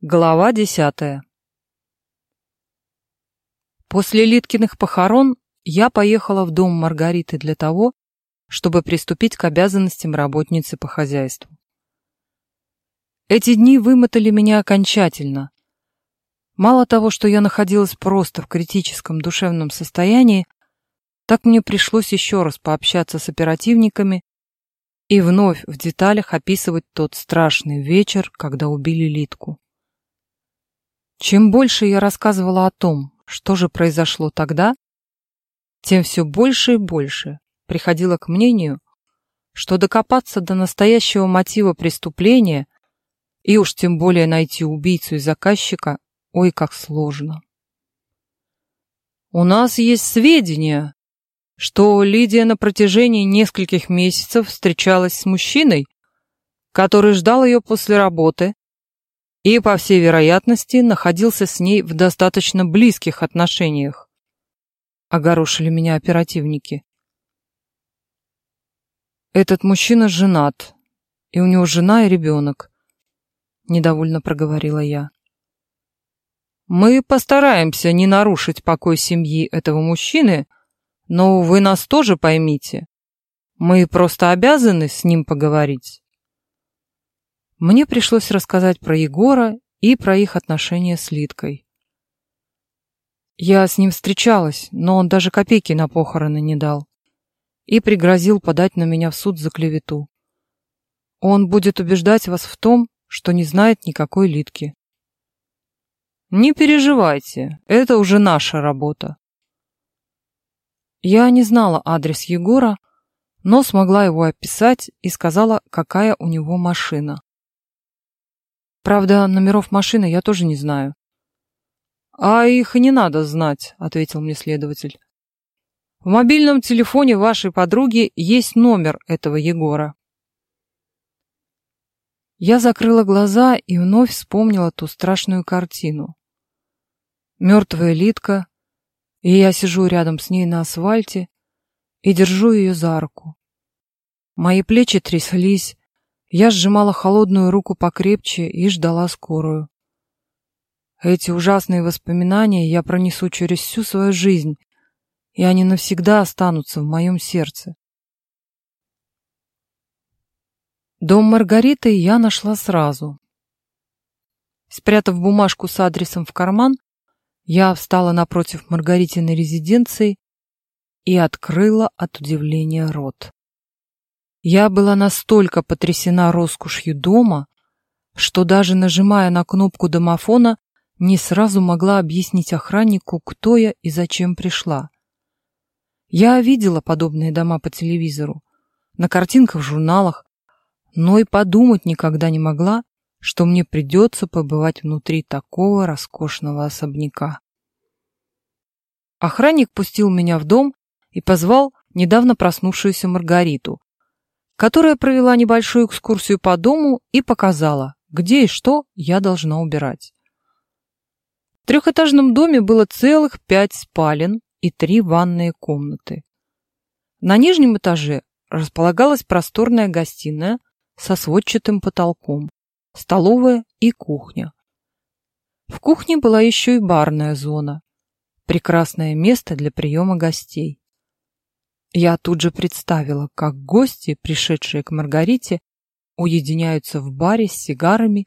Глава десятая После Литкиных похорон я поехала в дом Маргариты для того, чтобы приступить к обязанностям работницы по хозяйству. Эти дни вымотали меня окончательно. Мало того, что я находилась просто в критическом душевном состоянии, так мне пришлось еще раз пообщаться с оперативниками и вновь в деталях описывать тот страшный вечер, когда убили Литку. Чем больше я рассказывала о том, что же произошло тогда, тем все больше и больше приходила к мнению, что докопаться до настоящего мотива преступления и уж тем более найти убийцу и заказчика, ой, как сложно. У нас есть сведения, что Лидия на протяжении нескольких месяцев встречалась с мужчиной, который ждал ее после работы и, по всей вероятности, находился с ней в достаточно близких отношениях. Огорошили меня оперативники. Этот мужчина женат, и у него жена и ребенок, недовольно проговорила я. Мы постараемся не нарушить покой семьи этого мужчины, но вы нас тоже поймите. Мы просто обязаны с ним поговорить. Мне пришлось рассказать про Егора и про их отношения с Литкой. Я с ним встречалась, но он даже копейки на похороны не дал и пригрозил подать на меня в суд за клевету. Он будет убеждать вас в том, что не знает никакой Литки. Не переживайте, это уже наша работа. Я не знала адрес Егора, но смогла его описать и сказала, какая у него машина. Правда, номеров машины я тоже не знаю. А их и не надо знать, ответил мне следователь. В мобильном телефоне вашей подруги есть номер этого Егора. Я закрыла глаза и вновь вспомнила ту страшную картину. Мертвая Литка, и я сижу рядом с ней на асфальте и держу ее за руку. Мои плечи тряслись, я сжимала холодную руку покрепче и ждала скорую. Эти ужасные воспоминания я пронесу через всю свою жизнь, и они навсегда останутся в моем сердце. Дом Маргариты я нашла сразу. Спрятав бумажку с адресом в карман, я встала напротив Маргаритиной резиденции и открыла от удивления рот. Я была настолько потрясена роскошью дома, что даже нажимая на кнопку домофона, не сразу могла объяснить охраннику, кто я и зачем пришла. Я видела подобные дома по телевизору, на картинках в журналах, но и подумать никогда не могла, что мне придется побывать внутри такого роскошного особняка. Охранник пустил меня в дом и позвал недавно проснувшуюся Маргариту, которая провела небольшую экскурсию по дому и показала, где и что я должна убирать. В трехэтажном доме было целых пять спален и три ванные комнаты. На нижнем этаже располагалась просторная гостиная со сводчатым потолком, столовая и кухня. В кухне была еще и барная зона, прекрасное место для приема гостей. Я тут же представила, как гости, пришедшие к Маргарите, уединяются в баре с сигарами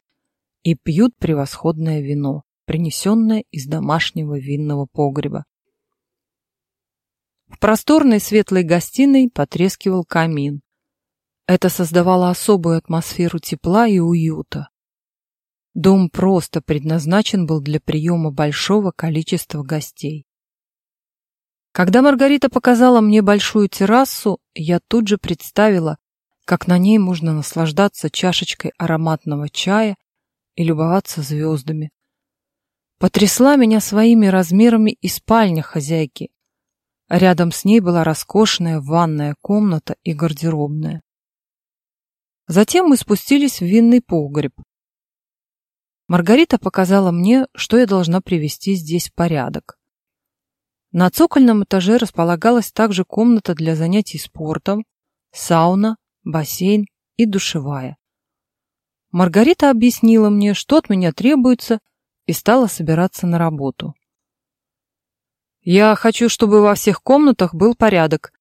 и пьют превосходное вино, принесенное из домашнего винного погреба. В просторной светлой гостиной потрескивал камин, это создавало особую атмосферу тепла и уюта. Дом просто предназначен был для приема большого количества гостей. Когда Маргарита показала мне большую террасу, я тут же представила, как на ней можно наслаждаться чашечкой ароматного чая и любоваться звездами. Потрясла меня своими размерами и спальня хозяйки. Рядом с ней была роскошная ванная комната и гардеробная. Затем мы спустились в винный погреб. Маргарита показала мне, что я должна привести здесь порядок. На цокольном этаже располагалась также комната для занятий спортом, сауна, бассейн и душевая. Маргарита объяснила мне, что от меня требуется, и стала собираться на работу. «Я хочу, чтобы во всех комнатах был порядок,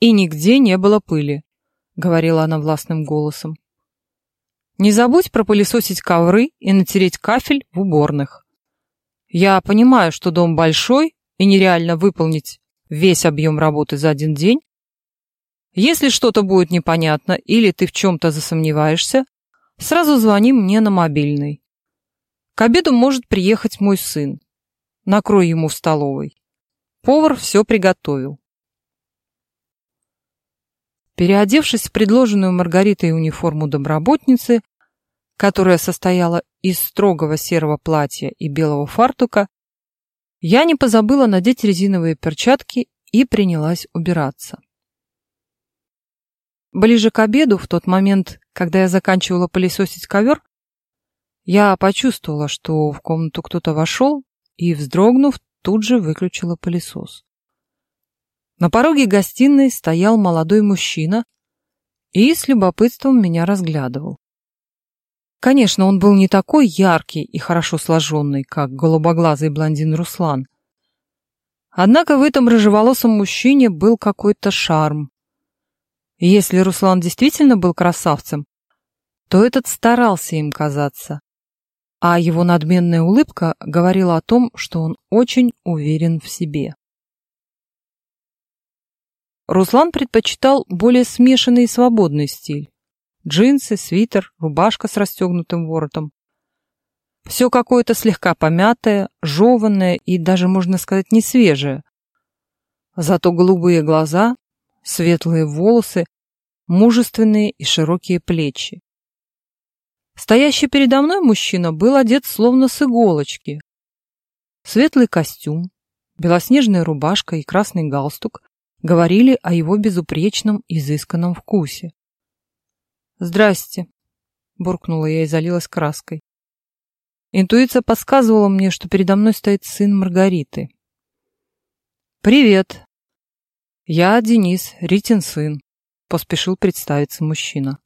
и нигде не было пыли», — говорила она властным голосом. «Не забудь пропылесосить ковры и натереть кафель в уборных. Я понимаю, что дом большой, и нереально выполнить весь объем работы за один день. Если что-то будет непонятно или ты в чем-то засомневаешься, сразу звони мне на мобильный. К обеду может приехать мой сын. Накрой ему в столовой. Повар все приготовил. Переодевшись в предложенную Маргаритой униформу домработницы, которая состояла из строгого серого платья и белого фартука, я не позабыла надеть резиновые перчатки и принялась убираться. Ближе к обеду, в тот момент, когда я заканчивала пылесосить ковер, я почувствовала, что в комнату кто-то вошел и, вздрогнув, тут же выключила пылесос. На пороге гостиной стоял молодой мужчина и с любопытством меня разглядывал. Конечно, он был не такой яркий и хорошо сложенный, как голубоглазый блондин Руслан. Однако в этом рыжеволосом мужчине был какой-то шарм. Если Руслан действительно был красавцем, то этот старался им казаться а его надменная улыбка говорила о том, что он очень уверен в себе. Руслан предпочитал более смешанный и свободный стиль. Джинсы, свитер, рубашка с расстегнутым воротом. Все какое-то слегка помятое, жеванное и даже, можно сказать, не свежее. Зато голубые глаза, светлые волосы, мужественные и широкие плечи. Стоящий передо мной мужчина был одет словно с иголочки. Светлый костюм, белоснежная рубашка и красный галстук говорили о его безупречном, изысканном вкусе. «Здрасте», — буркнула я и залилась краской. Интуиция подсказывала мне, что передо мной стоит сын Маргариты. «Привет. Я Денис, Ритин сын», — поспешил представиться мужчина.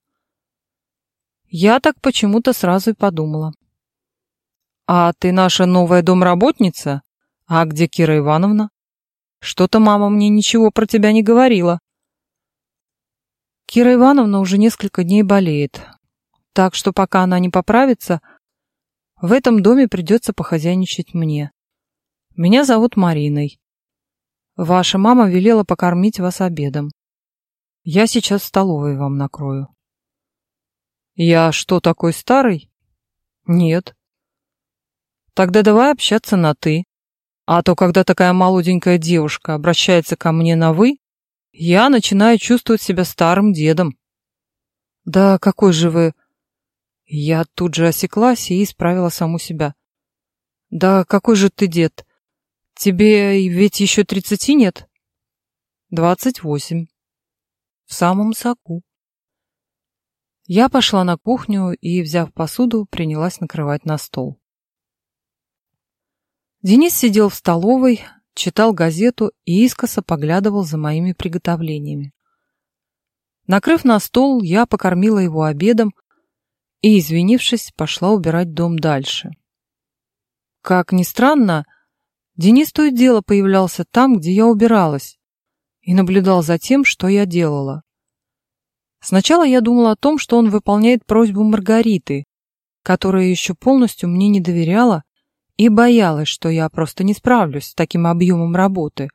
Я так почему-то сразу и подумала. «А ты наша новая домработница? А где Кира Ивановна? Что-то мама мне ничего про тебя не говорила». Кира Ивановна уже несколько дней болеет, так что пока она не поправится, в этом доме придется похозяйничать мне. Меня зовут Мариной. Ваша мама велела покормить вас обедом. Я сейчас в столовой вам накрою. Я что, такой старый? Нет. Тогда давай общаться на «ты». А то, когда такая молоденькая девушка обращается ко мне на «вы», я начинаю чувствовать себя старым дедом. Да какой же вы... Я тут же осеклась и исправила саму себя. Да какой же ты дед? Тебе ведь еще тридцати нет? Двадцать восемь. В самом соку. Я пошла на кухню и, взяв посуду, принялась накрывать на стол. Денис сидел в столовой, читал газету и искоса поглядывал за моими приготовлениями. Накрыв на стол, я покормила его обедом и, извинившись, пошла убирать дом дальше. Как ни странно, Денис то и дело появлялся там, где я убиралась, и наблюдал за тем, что я делала. Сначала я думала о том, что он выполняет просьбу Маргариты, которая еще полностью мне не доверяла и боялась, что я просто не справлюсь с таким объемом работы.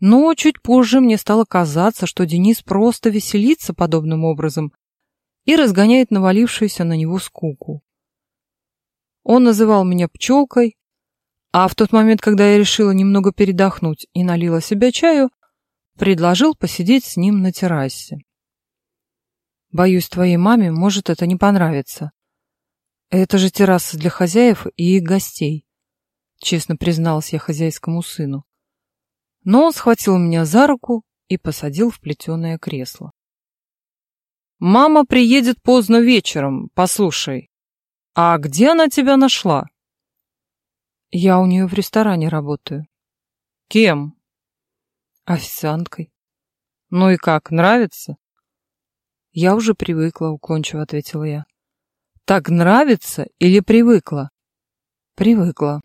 Но чуть позже мне стало казаться, что Денис просто веселится подобным образом и разгоняет навалившуюся на него скуку. Он называл меня пчелкой, а в тот момент, когда я решила немного передохнуть и налила себе чаю, предложил посидеть с ним на террасе. Боюсь, твоей маме может это не понравиться. Это же терраса для хозяев и их гостей, честно призналась я хозяйскому сыну. Но он схватил меня за руку и посадил в плетеное кресло. «Мама приедет поздно вечером, послушай. А где она тебя нашла?» «Я у нее в ресторане работаю». «Кем?» «Официанткой». «Ну и как, нравится?» «Я уже привыкла», — уклончиво ответила я. Так нравится или привыкла? Привыкла.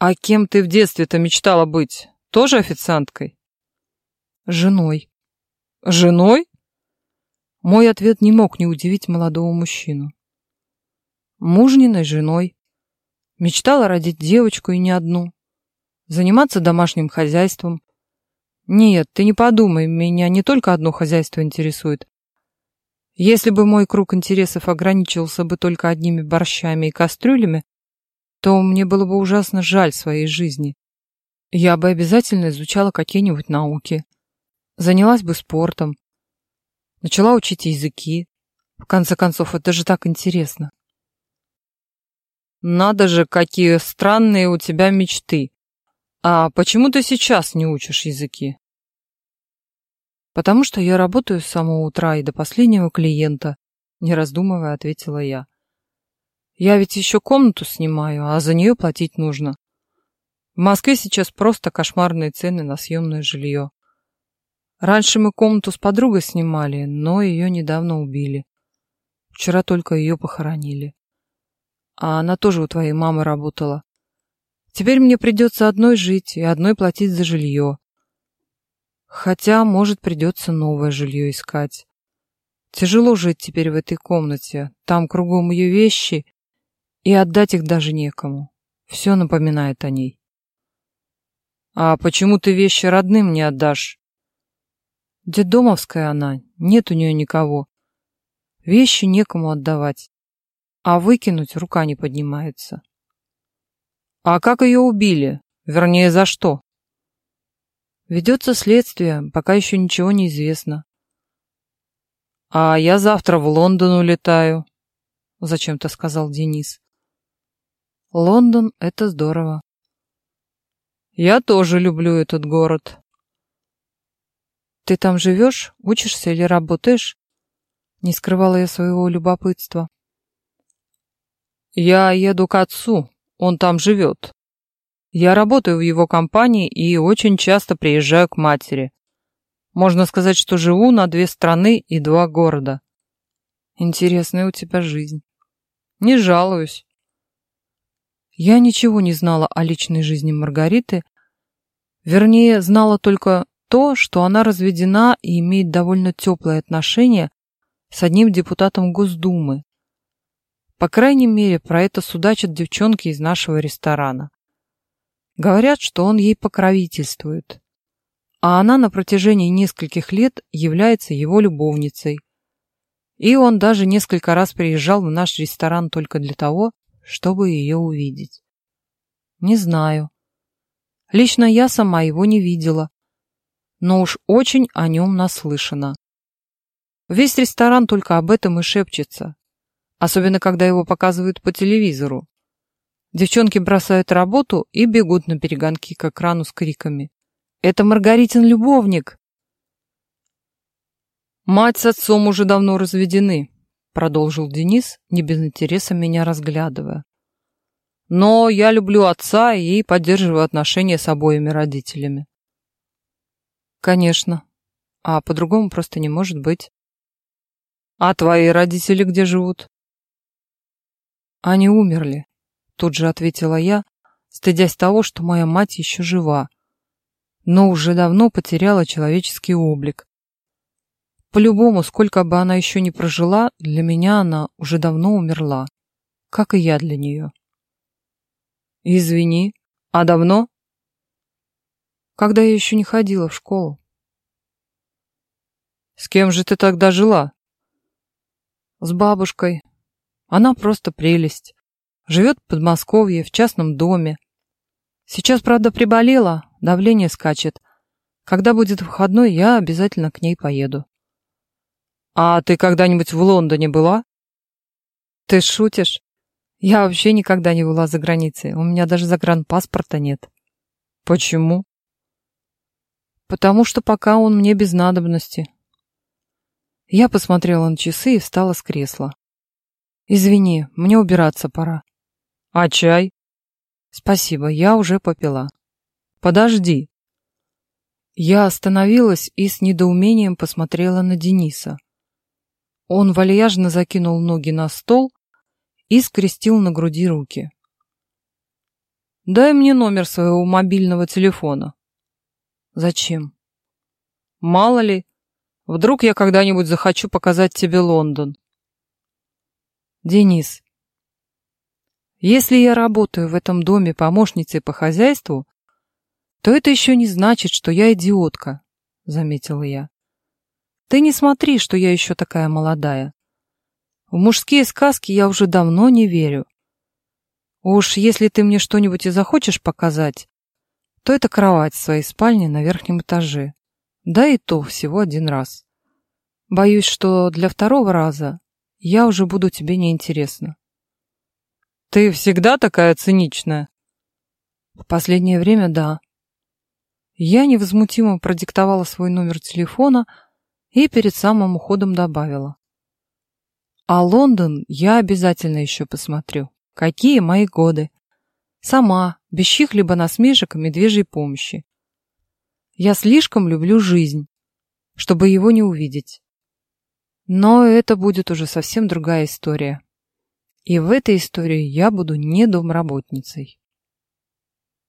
А кем ты в детстве-то мечтала быть? Тоже официанткой? Женой. Женой? Мой ответ не мог не удивить молодого мужчину. Мужниной женой. Мечтала родить девочку и не одну. Заниматься домашним хозяйством. Нет, ты не подумай, меня не только одно хозяйство интересует. Если бы мой круг интересов ограничивался бы только одними борщами и кастрюлями, то мне было бы ужасно жаль своей жизни. Я бы обязательно изучала какие-нибудь науки, занялась бы спортом, начала учить языки. В конце концов, это же так интересно. Надо же, какие странные у тебя мечты. А почему ты сейчас не учишь языки? Потому что я работаю с самого утра и до последнего клиента, не раздумывая, ответила я. Я ведь еще комнату снимаю, а за нее платить нужно. В Москве сейчас просто кошмарные цены на съемное жилье. Раньше мы комнату с подругой снимали, но ее недавно убили. Вчера только ее похоронили. А она тоже у твоей мамы работала. Теперь мне придется одной жить и одной платить за жилье. Хотя, может, придется новое жилье искать. Тяжело жить теперь в этой комнате. Там кругом ее вещи, и отдать их даже некому. Все напоминает о ней. А почему ты вещи родным не отдашь? Дедомовская она, нет у нее никого. Вещи некому отдавать, а выкинуть рука не поднимается. А как ее убили? Вернее, за что? Ведется следствие, пока еще ничего не известно. А я завтра в Лондон улетаю, зачем-то сказал Денис. Лондон — это здорово. Я тоже люблю этот город. «Ты там живешь, учишься или работаешь?» Не скрывала я своего любопытства. «Я еду к отцу, он там живет. Я работаю в его компании и очень часто приезжаю к матери. Можно сказать, что живу на две страны и два города. Интересная у тебя жизнь. Не жалуюсь. Я ничего не знала о личной жизни Маргариты, вернее, знала только то, что она разведена и имеет довольно теплые отношения с одним депутатом Госдумы. По крайней мере, про это судачат девчонки из нашего ресторана. Говорят, что он ей покровительствует. А она на протяжении нескольких лет является его любовницей. И он даже несколько раз приезжал в наш ресторан только для того, чтобы ее увидеть. Не знаю. Лично я сама его не видела, но уж очень о нем наслышана. Весь ресторан только об этом и шепчется, особенно когда его показывают по телевизору. Девчонки бросают работу и бегут на перегонки к экрану с криками. «Это Маргаритин любовник!» «Мать с отцом уже давно разведены», — продолжил Денис, не без интереса меня разглядывая. «Но я люблю отца и поддерживаю отношения с обоими родителями. Конечно. А по-другому просто не может быть. А твои родители где живут? Они умерли, тут же ответила я, стыдясь того, что моя мать еще жива, но уже давно потеряла человеческий облик. По-любому, сколько бы она еще не прожила, для меня она уже давно умерла, как и я для нее. Извини, а давно? когда я еще не ходила в школу. С кем же ты тогда жила? С бабушкой. Она просто прелесть. Живет в Подмосковье, в частном доме. Сейчас, правда, приболела, давление скачет. Когда будет выходной, я обязательно к ней поеду. А ты когда-нибудь в Лондоне была? Ты шутишь? Я вообще никогда не была за границей. У меня даже загранпаспорта нет. Почему? потому что пока он мне без надобности. Я посмотрела на часы и встала с кресла. Извини, мне убираться пора. А чай? Спасибо, я уже попила. Подожди. Я остановилась и с недоумением посмотрела на Дениса. Он вальяжно закинул ноги на стол и скрестил на груди руки. «Дай мне номер своего мобильного телефона». «Зачем?» «Мало ли, вдруг я когда-нибудь захочу показать тебе Лондон». «Денис, если я работаю в этом доме помощницей по хозяйству, то это еще не значит, что я идиотка», — заметила я. «Ты не смотри, что я еще такая молодая. В мужские сказки я уже давно не верю. Уж если ты мне что-нибудь и захочешь показать, то это кровать в своей спальне на верхнем этаже. Да и то всего один раз. Боюсь, что для второго раза я уже буду тебе неинтересна. Ты всегда такая циничная? В последнее время да. Я невозмутимо продиктовала свой номер телефона и перед самым уходом добавила. А Лондон я обязательно еще посмотрю. Какие мои годы. Сама, без чьих-либо насмешек и медвежьей помощи. Я слишком люблю жизнь, чтобы его не увидеть. Но это будет уже совсем другая история. И в этой истории я буду не домработницей.